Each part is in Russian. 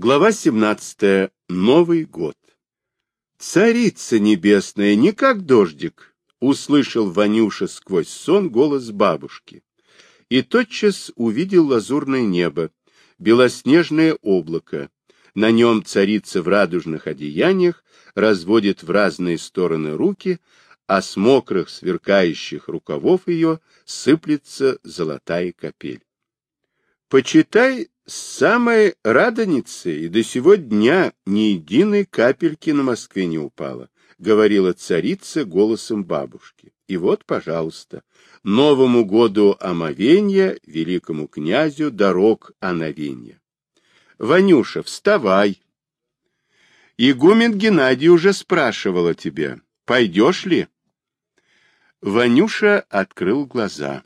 Глава 17. Новый год. «Царица небесная, не как дождик!» — услышал Ванюша сквозь сон голос бабушки. И тотчас увидел лазурное небо, белоснежное облако. На нем царица в радужных одеяниях разводит в разные стороны руки, а с мокрых сверкающих рукавов ее сыплется золотая капель. «Почитай с самой радоницы и до сего дня ни единой капельки на Москве не упало, говорила царица голосом бабушки. И вот, пожалуйста, Новому году омовенья, великому князю дорог омовенья. Ванюша, вставай. Игумен Геннадий уже спрашивала тебя, пойдешь ли? Ванюша открыл глаза.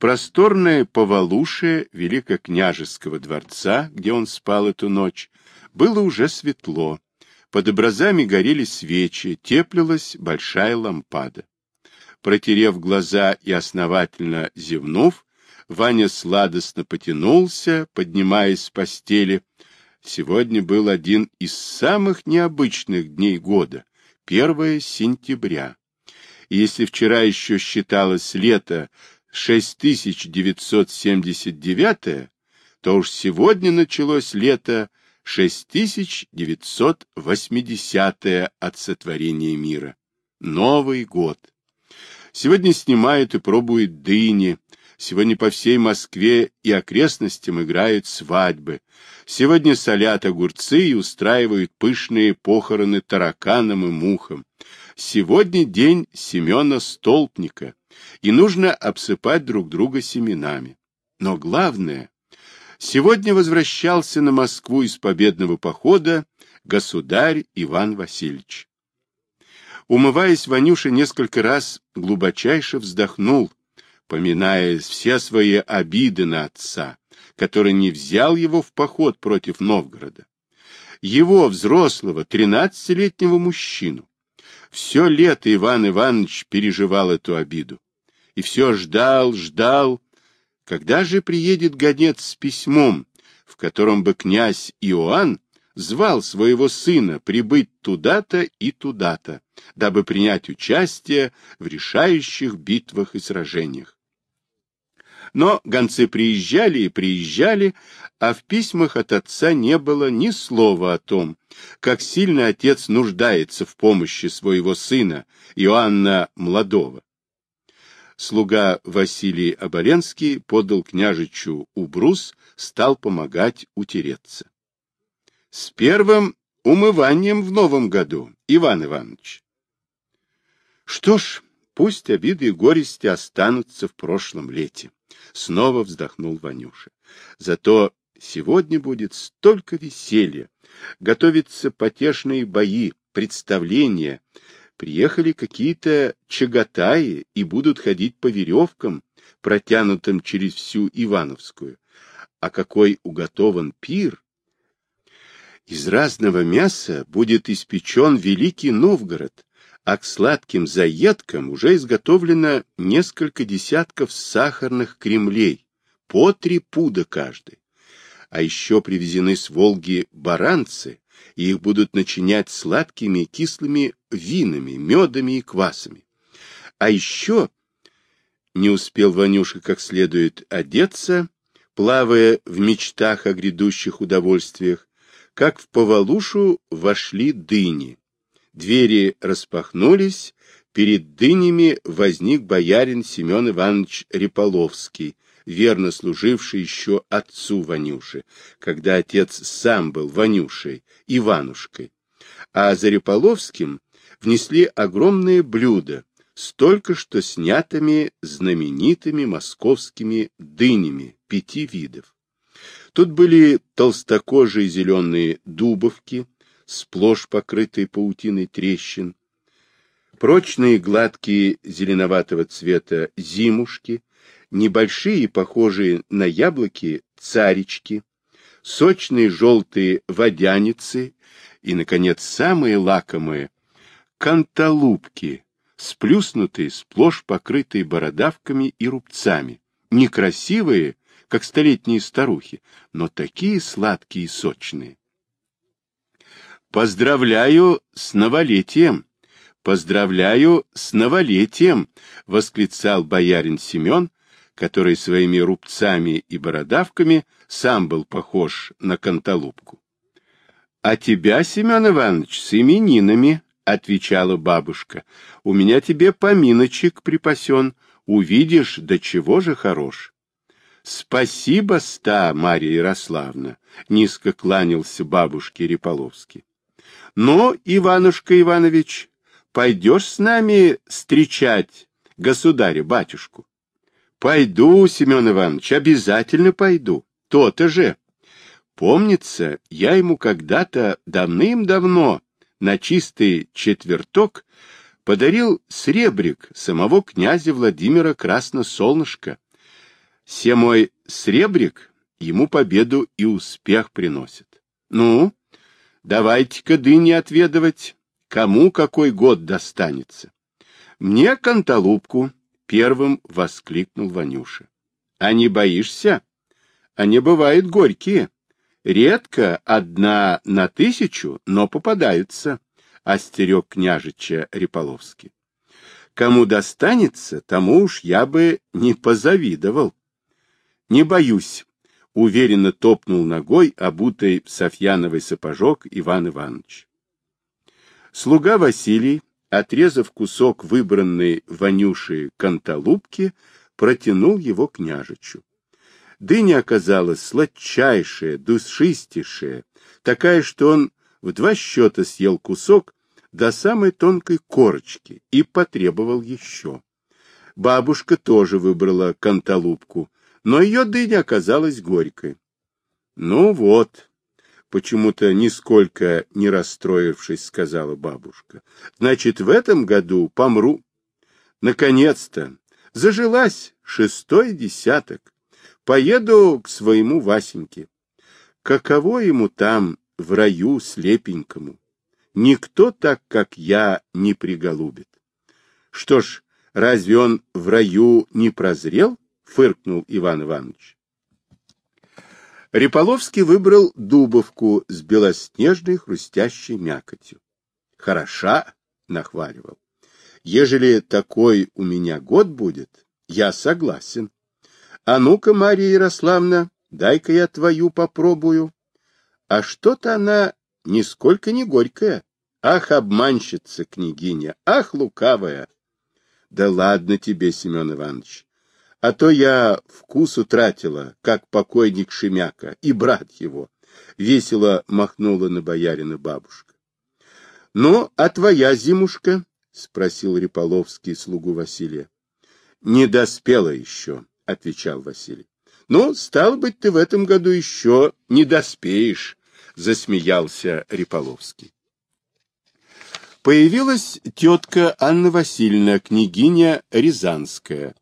Просторное повалушие Великокняжеского дворца, где он спал эту ночь, было уже светло. Под образами горели свечи, теплилась большая лампада. Протерев глаза и основательно зевнув, Ваня сладостно потянулся, поднимаясь с постели. Сегодня был один из самых необычных дней года, 1 сентября. И если вчера еще считалось лето 6979, то уж сегодня началось лето 6980 от сотворения мира. Новый год. Сегодня снимают и пробуют дыни. Сегодня по всей Москве и окрестностям играют свадьбы. Сегодня солят огурцы и устраивают пышные похороны тараканам и мухам. Сегодня день Семена Столпника и нужно обсыпать друг друга семенами. Но главное, сегодня возвращался на Москву из победного похода государь Иван Васильевич. Умываясь, Ванюша несколько раз глубочайше вздохнул, поминая все свои обиды на отца, который не взял его в поход против Новгорода. Его, взрослого, тринадцатилетнего мужчину. Все лето Иван Иванович переживал эту обиду и все ждал, ждал, когда же приедет гонец с письмом, в котором бы князь Иоанн звал своего сына прибыть туда-то и туда-то, дабы принять участие в решающих битвах и сражениях. Но гонцы приезжали и приезжали, а в письмах от отца не было ни слова о том, как сильно отец нуждается в помощи своего сына, Иоанна Младого слуга Василий Оболенский подал княжичу убрус, стал помогать утереться. С первым умыванием в новом году, Иван Иванович. Что ж, пусть обиды и горести останутся в прошлом лете. Снова вздохнул Ванюша. Зато сегодня будет столько веселья. Готовятся потешные бои, представления, Приехали какие-то чагатаи и будут ходить по веревкам, протянутым через всю Ивановскую. А какой уготован пир! Из разного мяса будет испечен Великий Новгород, а к сладким заедкам уже изготовлено несколько десятков сахарных кремлей, по три пуда каждый. А еще привезены с Волги баранцы, и их будут начинять сладкими и кислыми винами, медами и квасами. А еще не успел Ванюша как следует одеться, плавая в мечтах о грядущих удовольствиях, как в повалушу вошли дыни. Двери распахнулись, перед дынями возник боярин Семен Иванович Реполовский, верно служивший еще отцу Ванюши, когда отец сам был Ванюшей, Иванушкой. А за Реполовским внесли огромные блюда с только что снятыми знаменитыми московскими дынями пяти видов. Тут были толстокожие зеленые дубовки, сплошь покрытые паутиной трещин, прочные гладкие зеленоватого цвета зимушки, небольшие, похожие на яблоки, царички, сочные желтые водяницы и, наконец, самые лакомые — канталупки, сплюснутые, сплошь покрытые бородавками и рубцами, некрасивые, как столетние старухи, но такие сладкие и сочные. Поздравляю с новолетием! Поздравляю с новолетием! — восклицал боярин Семен, который своими рубцами и бородавками сам был похож на канталупку. — А тебя, Семен Иванович, с именинами, — отвечала бабушка. — У меня тебе поминочек припасен. Увидишь, до чего же хорош. — Спасибо, ста, Марья Ярославна, — низко кланялся бабушке Реполовский. — Но, Иванушка Иванович, пойдешь с нами встречать государя-батюшку? — Пойду, Семен Иванович, обязательно пойду. То-то же. Помнится, я ему когда-то давным-давно на чистый четверток подарил сребрик самого князя Владимира Красносолнышка. Се мой сребрик ему победу и успех приносит. Ну, давайте-ка дыни отведывать, кому какой год достанется. Мне канталупку, первым воскликнул Ванюша. А не боишься? Они бывают горькие. Редко одна на тысячу, но попадаются, — остерег княжича Реполовский. Кому достанется, тому уж я бы не позавидовал. Не боюсь, — уверенно топнул ногой, обутый в софьяновый сапожок Иван Иванович. Слуга Василий, отрезав кусок выбранной Ванюши канталупки, протянул его княжичу. Дыня оказалась сладчайшая, душистейшая, такая, что он в два счета съел кусок до самой тонкой корочки и потребовал еще. Бабушка тоже выбрала канталупку, но ее дыня оказалась горькой. Ну вот, почему-то нисколько не расстроившись, сказала бабушка. Значит, в этом году помру. Наконец-то зажилась шестой десяток поеду к своему Васеньке. Каково ему там, в раю слепенькому? Никто так, как я, не приголубит. Что ж, разве он в раю не прозрел? Фыркнул Иван Иванович. Реполовский выбрал дубовку с белоснежной хрустящей мякотью. Хороша, нахваливал. Ежели такой у меня год будет, я согласен. А ну-ка, Марья Ярославна, дай-ка я твою попробую. А что-то она нисколько не горькая. Ах, обманщица, княгиня, ах, лукавая. Да ладно тебе, Семен Иванович. А то я вкус утратила, как покойник Шемяка, и брат его. Весело махнула на боярина бабушка. — Ну, а твоя зимушка? — спросил Реполовский слугу Василия. — Не доспела еще, — отвечал Василий. — Ну, стало быть, ты в этом году еще не доспеешь, — засмеялся Реполовский. Появилась тетка Анна Васильевна, княгиня Рязанская.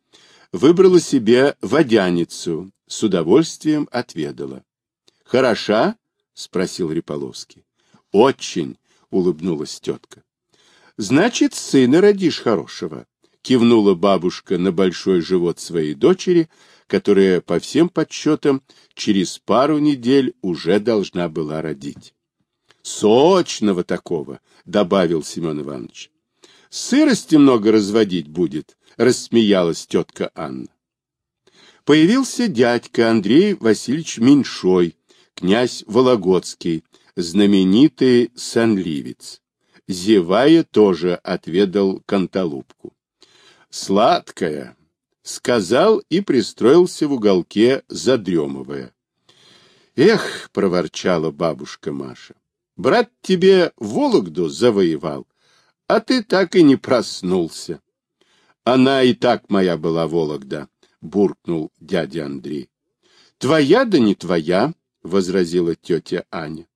Выбрала себе водяницу, с удовольствием отведала. — Хороша? — спросил Реполовский. — Очень, — улыбнулась тетка. — Значит, сына родишь хорошего кивнула бабушка на большой живот своей дочери, которая, по всем подсчетам, через пару недель уже должна была родить. «Сочного такого!» — добавил Семен Иванович. «Сырости много разводить будет», — рассмеялась тетка Анна. Появился дядька Андрей Васильевич Меньшой, князь Вологодский, знаменитый санливец. Зевая тоже отведал канталупку сладкая, — сказал и пристроился в уголке, задремывая. — Эх, — проворчала бабушка Маша, — брат тебе Вологду завоевал, а ты так и не проснулся. — Она и так моя была Вологда, — буркнул дядя Андрей. — Твоя да не твоя, — возразила тетя Аня.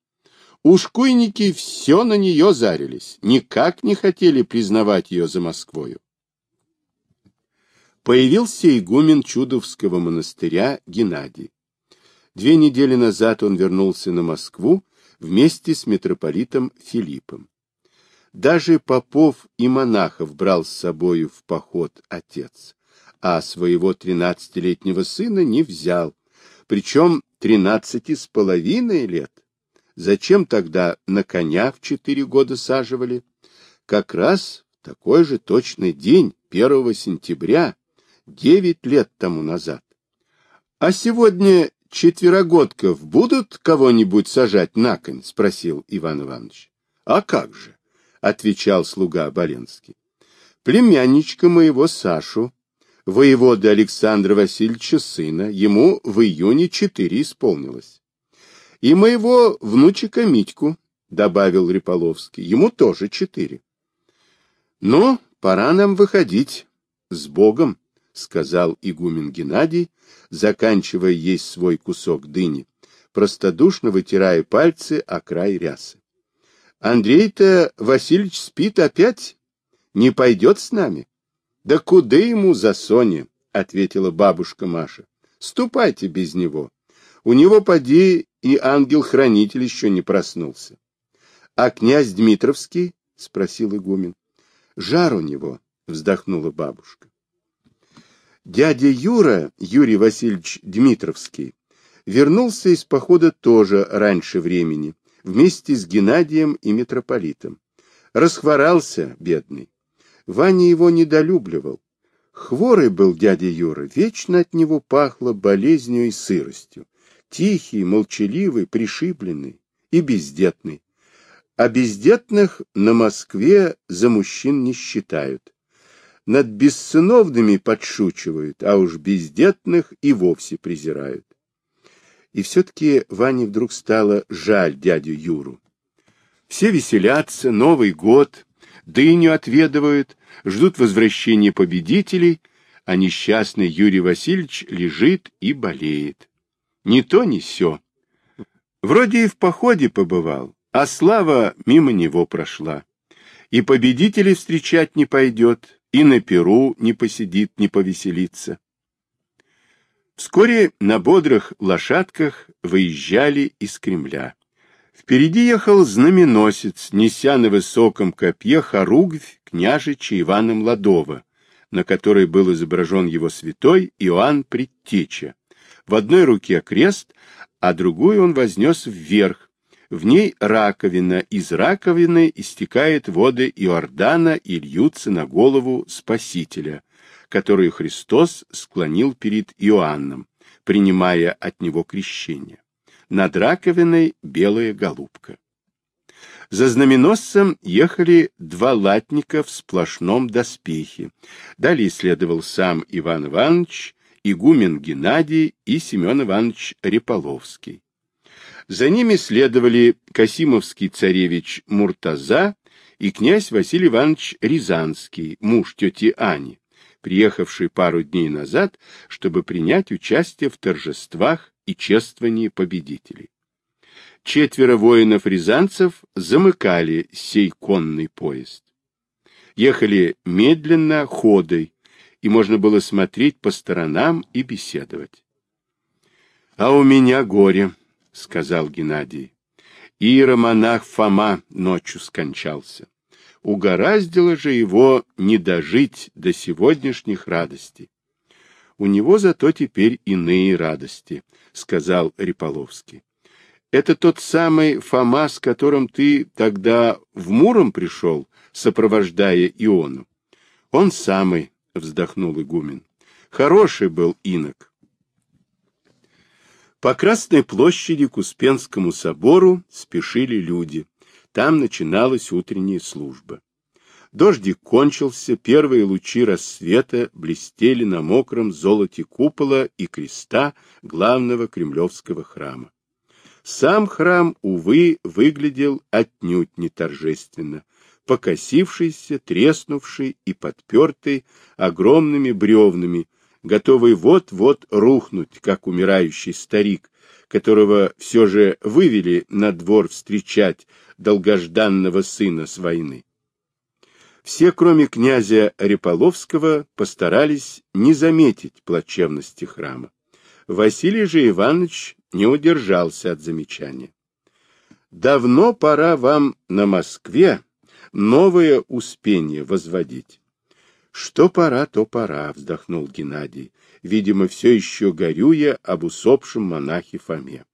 Ушкуйники все на нее зарились, никак не хотели признавать ее за Москвою появился игумен Чудовского монастыря Геннадий. Две недели назад он вернулся на Москву вместе с митрополитом Филиппом. Даже попов и монахов брал с собою в поход отец, а своего тринадцатилетнего сына не взял, причем тринадцати с половиной лет. Зачем тогда на коня в четыре года саживали? Как раз такой же точный день, 1 сентября, девять лет тому назад. А сегодня четверогодков будут кого-нибудь сажать на конь? — спросил Иван Иванович. — А как же? — отвечал слуга Боленский. — Племянничка моего Сашу, воевода Александра Васильевича сына, ему в июне четыре исполнилось. И моего внучика Митьку, — добавил Риполовский, — ему тоже четыре. — Ну, пора нам выходить. С Богом, — сказал игумен Геннадий, заканчивая есть свой кусок дыни, простодушно вытирая пальцы о край рясы. Андрей-то Васильевич спит опять? Не пойдет с нами? Да куда ему за Соне? — ответила бабушка Маша. — Ступайте без него. У него, поди, и ангел-хранитель еще не проснулся. — А князь Дмитровский? — спросил игумен. — Жар у него, — вздохнула бабушка. Дядя Юра, Юрий Васильевич Дмитровский, вернулся из похода тоже раньше времени, вместе с Геннадием и митрополитом. Расхворался, бедный. Ваня его недолюбливал. Хворый был дядя Юра, вечно от него пахло болезнью и сыростью. Тихий, молчаливый, пришибленный и бездетный. А бездетных на Москве за мужчин не считают. Над бессыновными подшучивают, а уж бездетных и вовсе презирают. И все-таки Ване вдруг стало жаль дядю Юру. Все веселятся, Новый год, дыню отведывают, ждут возвращения победителей, а несчастный Юрий Васильевич лежит и болеет. Ни то, ни сё. Вроде и в походе побывал, а слава мимо него прошла. И победителей встречать не пойдет, и на перу не посидит, не повеселится. Вскоре на бодрых лошадках выезжали из Кремля. Впереди ехал знаменосец, неся на высоком копье хоругвь княжича Ивана Младова, на которой был изображен его святой Иоанн Предтеча. В одной руке крест, а другую он вознес вверх. В ней раковина, из раковины истекает воды Иордана и льются на голову Спасителя, которую Христос склонил перед Иоанном, принимая от него крещение. Над раковиной белая голубка. За знаменосцем ехали два латника в сплошном доспехе. Далее следовал сам Иван Иванович, игумен Геннадий и Семен Иванович Реполовский. За ними следовали Касимовский царевич Муртаза и князь Василий Иванович Рязанский, муж тети Ани приехавший пару дней назад, чтобы принять участие в торжествах и чествовании победителей. Четверо воинов-рязанцев замыкали сей конный поезд. Ехали медленно, ходой, и можно было смотреть по сторонам и беседовать. — А у меня горе, — сказал Геннадий. Иеромонах Фома ночью скончался угораздило же его не дожить до сегодняшних радостей. У него зато теперь иные радости, — сказал Риполовский. Это тот самый Фома, с которым ты тогда в Муром пришел, сопровождая Иону. Он самый, — вздохнул игумен. Хороший был инок. По Красной площади к Успенскому собору спешили люди. Там начиналась утренняя служба. Дождик кончился, первые лучи рассвета блестели на мокром золоте купола и креста главного кремлевского храма. Сам храм, увы, выглядел отнюдь не торжественно, покосившийся, треснувший и подпертый огромными бревнами, готовый вот-вот рухнуть, как умирающий старик, которого все же вывели на двор встречать долгожданного сына с войны. Все, кроме князя Реполовского, постарались не заметить плачевности храма. Василий же Иванович не удержался от замечания. «Давно пора вам на Москве новое успение возводить». «Что пора, то пора», — вздохнул Геннадий, видимо, все еще горюя об усопшем монахе Фоме.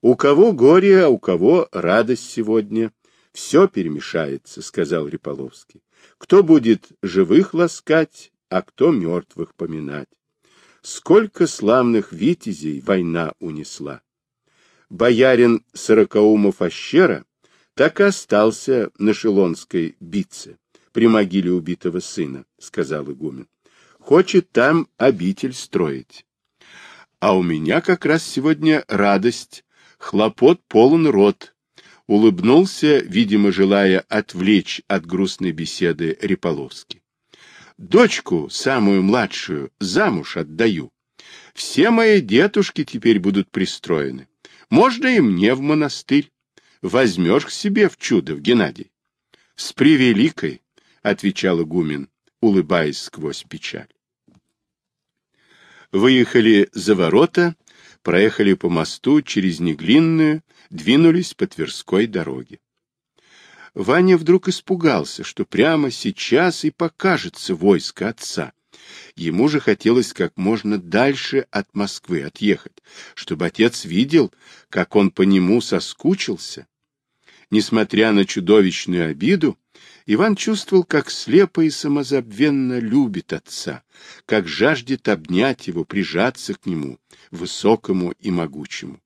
У кого горе, а у кого радость сегодня. Все перемешается, — сказал Риполовский. Кто будет живых ласкать, а кто мертвых поминать. Сколько славных витязей война унесла. Боярин Сорокаумов Ащера так и остался на Шелонской битце при могиле убитого сына, — сказал игумен. Хочет там обитель строить. А у меня как раз сегодня радость, хлопот полон рот. Улыбнулся, видимо, желая отвлечь от грустной беседы Риполовский. Дочку, самую младшую, замуж отдаю. Все мои дедушки теперь будут пристроены. Можно и мне в монастырь. Возьмешь к себе в чудо, в Геннадий. — С превеликой, — отвечал игумен, улыбаясь сквозь печаль. Выехали за ворота, проехали по мосту через Неглинную, двинулись по Тверской дороге. Ваня вдруг испугался, что прямо сейчас и покажется войско отца. Ему же хотелось как можно дальше от Москвы отъехать, чтобы отец видел, как он по нему соскучился. Несмотря на чудовищную обиду, Иван чувствовал, как слепо и самозабвенно любит отца, как жаждет обнять его, прижаться к нему, высокому и могучему.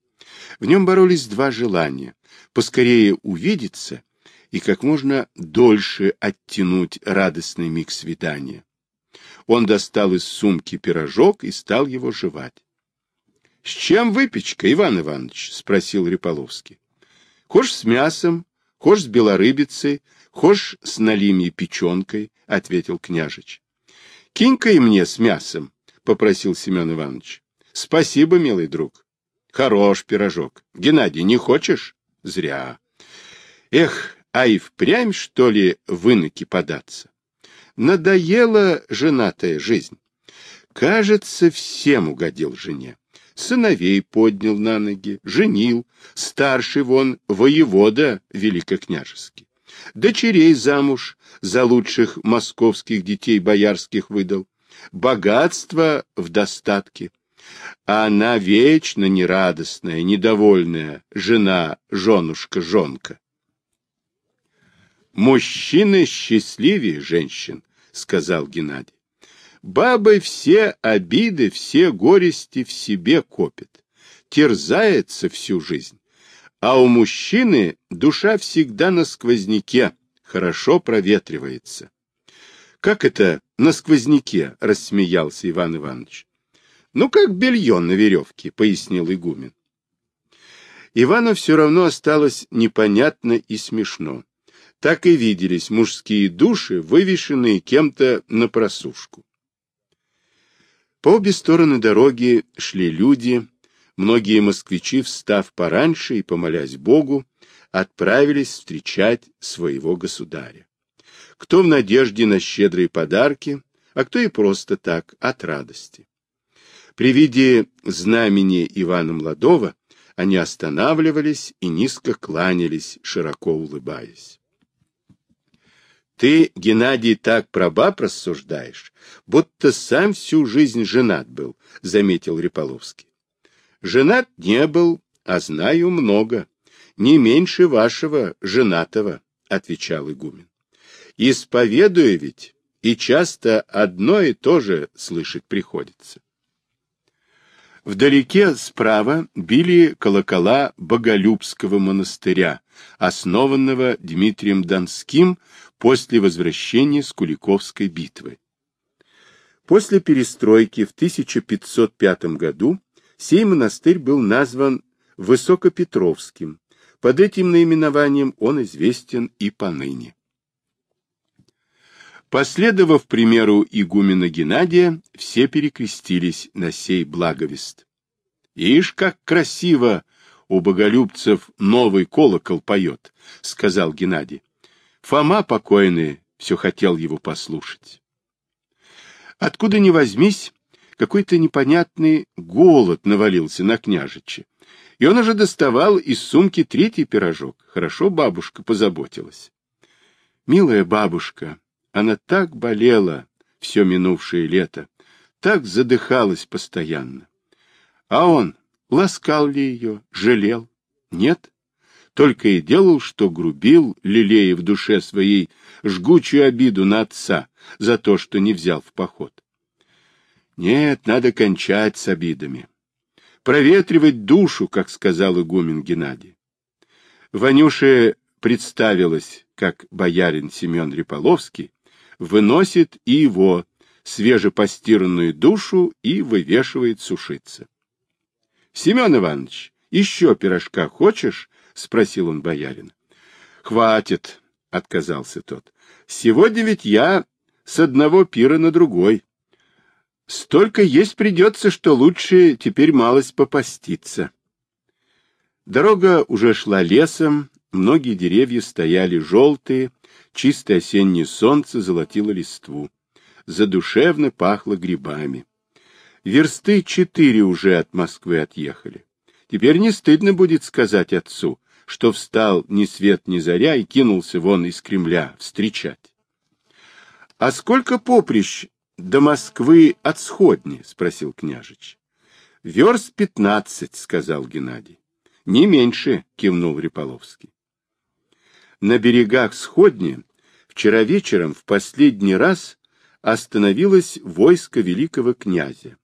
В нем боролись два желания — поскорее увидеться и как можно дольше оттянуть радостный миг свидания. Он достал из сумки пирожок и стал его жевать. — С чем выпечка, Иван Иванович? — спросил Риполовский. — Хошь с мясом, хошь с белорыбицей, хошь с налимьей печенкой, — ответил княжич. — Кинь-ка и мне с мясом, — попросил Семен Иванович. — Спасибо, милый друг. Хорош пирожок. Геннадий, не хочешь? Зря. Эх, а и впрямь, что ли, в иноки податься? Надоела женатая жизнь. Кажется, всем угодил жене. Сыновей поднял на ноги, женил, старший вон воевода великокняжеский. Дочерей замуж за лучших московских детей боярских выдал. Богатство в достатке. А она вечно нерадостная, недовольная, жена, женушка-жонка. Мужчины счастливее женщин, сказал Геннадий. Бабы все обиды, все горести в себе копят, терзается всю жизнь. А у мужчины душа всегда на сквозняке, хорошо проветривается. Как это на сквозняке? рассмеялся Иван Иванович. Ну, как белье на веревке, пояснил игумен. Ивану все равно осталось непонятно и смешно так и виделись мужские души, вывешенные кем-то на просушку. По обе стороны дороги шли люди, многие москвичи, встав пораньше и помолясь Богу, отправились встречать своего государя. Кто в надежде на щедрые подарки, а кто и просто так, от радости. При виде знамени Ивана Младова они останавливались и низко кланялись, широко улыбаясь. Ты, Геннадий, так про баб рассуждаешь, будто сам всю жизнь женат был, — заметил Риполовский. Женат не был, а знаю много. Не меньше вашего женатого, — отвечал игумен. Исповедую ведь, и часто одно и то же слышать приходится. Вдалеке справа били колокола Боголюбского монастыря, основанного Дмитрием Донским после возвращения с Куликовской битвы. После перестройки в 1505 году сей монастырь был назван Высокопетровским. Под этим наименованием он известен и поныне. Последовав примеру игумена Геннадия, все перекрестились на сей благовест. «Ишь, как красиво у боголюбцев новый колокол поет», — сказал Геннадий. Фома покойный все хотел его послушать. Откуда ни возьмись, какой-то непонятный голод навалился на княжича, и он уже доставал из сумки третий пирожок. Хорошо бабушка позаботилась. Милая бабушка, она так болела все минувшее лето, так задыхалась постоянно. А он ласкал ли ее, жалел? Нет, только и делал, что грубил, лелея в душе своей жгучую обиду на отца за то, что не взял в поход. Нет, надо кончать с обидами. Проветривать душу, как сказал игумен Геннадий. Ванюше представилось, как боярин Семен Риполовский выносит и его свежепостиранную душу и вывешивает сушиться. — Семен Иванович, еще пирожка хочешь? — спросил он боярина. — Хватит, — отказался тот. — Сегодня ведь я с одного пира на другой. Столько есть придется, что лучше теперь малость попаститься. Дорога уже шла лесом, многие деревья стояли желтые, чистое осеннее солнце золотило листву. Задушевно пахло грибами. Версты четыре уже от Москвы отъехали. Теперь не стыдно будет сказать отцу, что встал ни свет ни заря и кинулся вон из Кремля встречать. — А сколько поприщ до Москвы от Сходни? — спросил княжич. — Верст пятнадцать, — сказал Геннадий. — Не меньше, — кивнул Риполовский. На берегах Сходни вчера вечером в последний раз остановилось войско великого князя.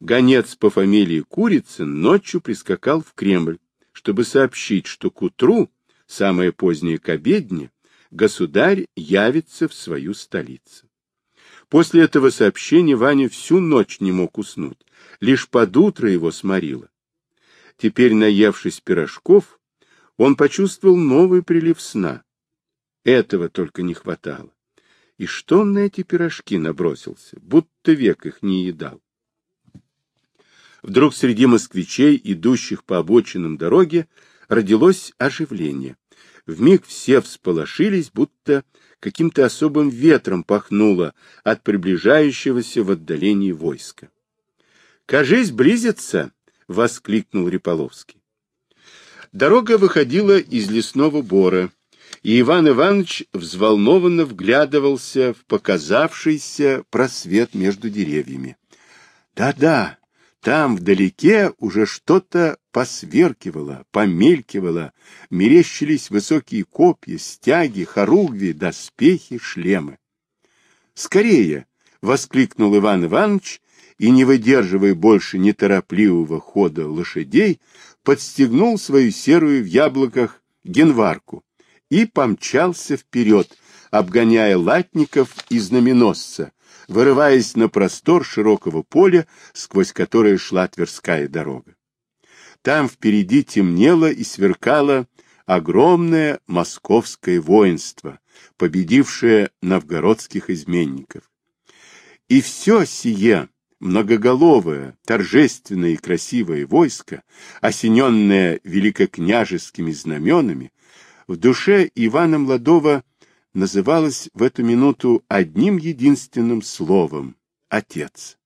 Гонец по фамилии Курицын ночью прискакал в Кремль, чтобы сообщить, что к утру, самое позднее к обедне, государь явится в свою столицу. После этого сообщения Ваня всю ночь не мог уснуть, лишь под утро его сморило. Теперь, наевшись пирожков, он почувствовал новый прилив сна. Этого только не хватало. И что он на эти пирожки набросился, будто век их не едал. Вдруг среди москвичей, идущих по обочинам дороги, родилось оживление. Вмиг все всполошились, будто каким-то особым ветром пахнуло от приближающегося в отдалении войска. «Кажись, близится!» — воскликнул Риполовский. Дорога выходила из лесного бора, и Иван Иванович взволнованно вглядывался в показавшийся просвет между деревьями. «Да-да!» Там вдалеке уже что-то посверкивало, помелькивало, мерещились высокие копья, стяги, хоругви, доспехи, шлемы. «Скорее!» — воскликнул Иван Иванович и, не выдерживая больше неторопливого хода лошадей, подстегнул свою серую в яблоках генварку и помчался вперед, обгоняя латников и знаменосца, вырываясь на простор широкого поля, сквозь которое шла Тверская дорога. Там впереди темнело и сверкало огромное московское воинство, победившее новгородских изменников. И все сие многоголовое, торжественное и красивое войско, осененное великокняжескими знаменами, в душе Ивана Младова называлось в эту минуту одним единственным словом — «Отец».